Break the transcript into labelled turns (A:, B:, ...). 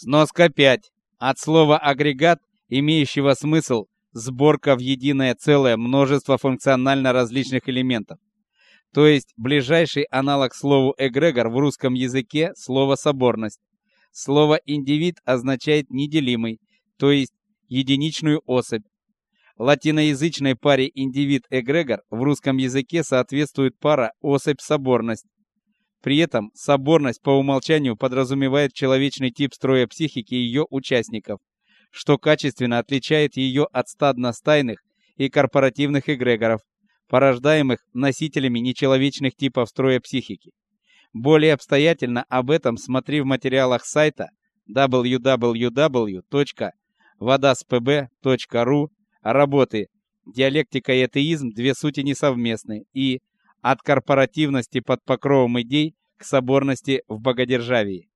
A: Сноска 5. От слова агрегат, имеющего смысл сборка в единое целое множества функционально различных элементов. То есть ближайший аналог слову эгрегор в русском языке слово соборность. Слово индивид означает неделимый, то есть единичную особь. Латиноязычной паре индивид-эгрегор в русском языке соответствует пара особь-соборность. При этом соборность по умолчанию подразумевает человечный тип строя психики ее участников, что качественно отличает ее от стадно-стайных и корпоративных эгрегоров, порождаемых носителями нечеловечных типов строя психики. Более обстоятельно об этом смотри в материалах сайта www.vodaspb.ru работы «Диалектика и атеизм. Две сути несовместны» и «От корпоративности под покровом идей к соборности в богодержавии».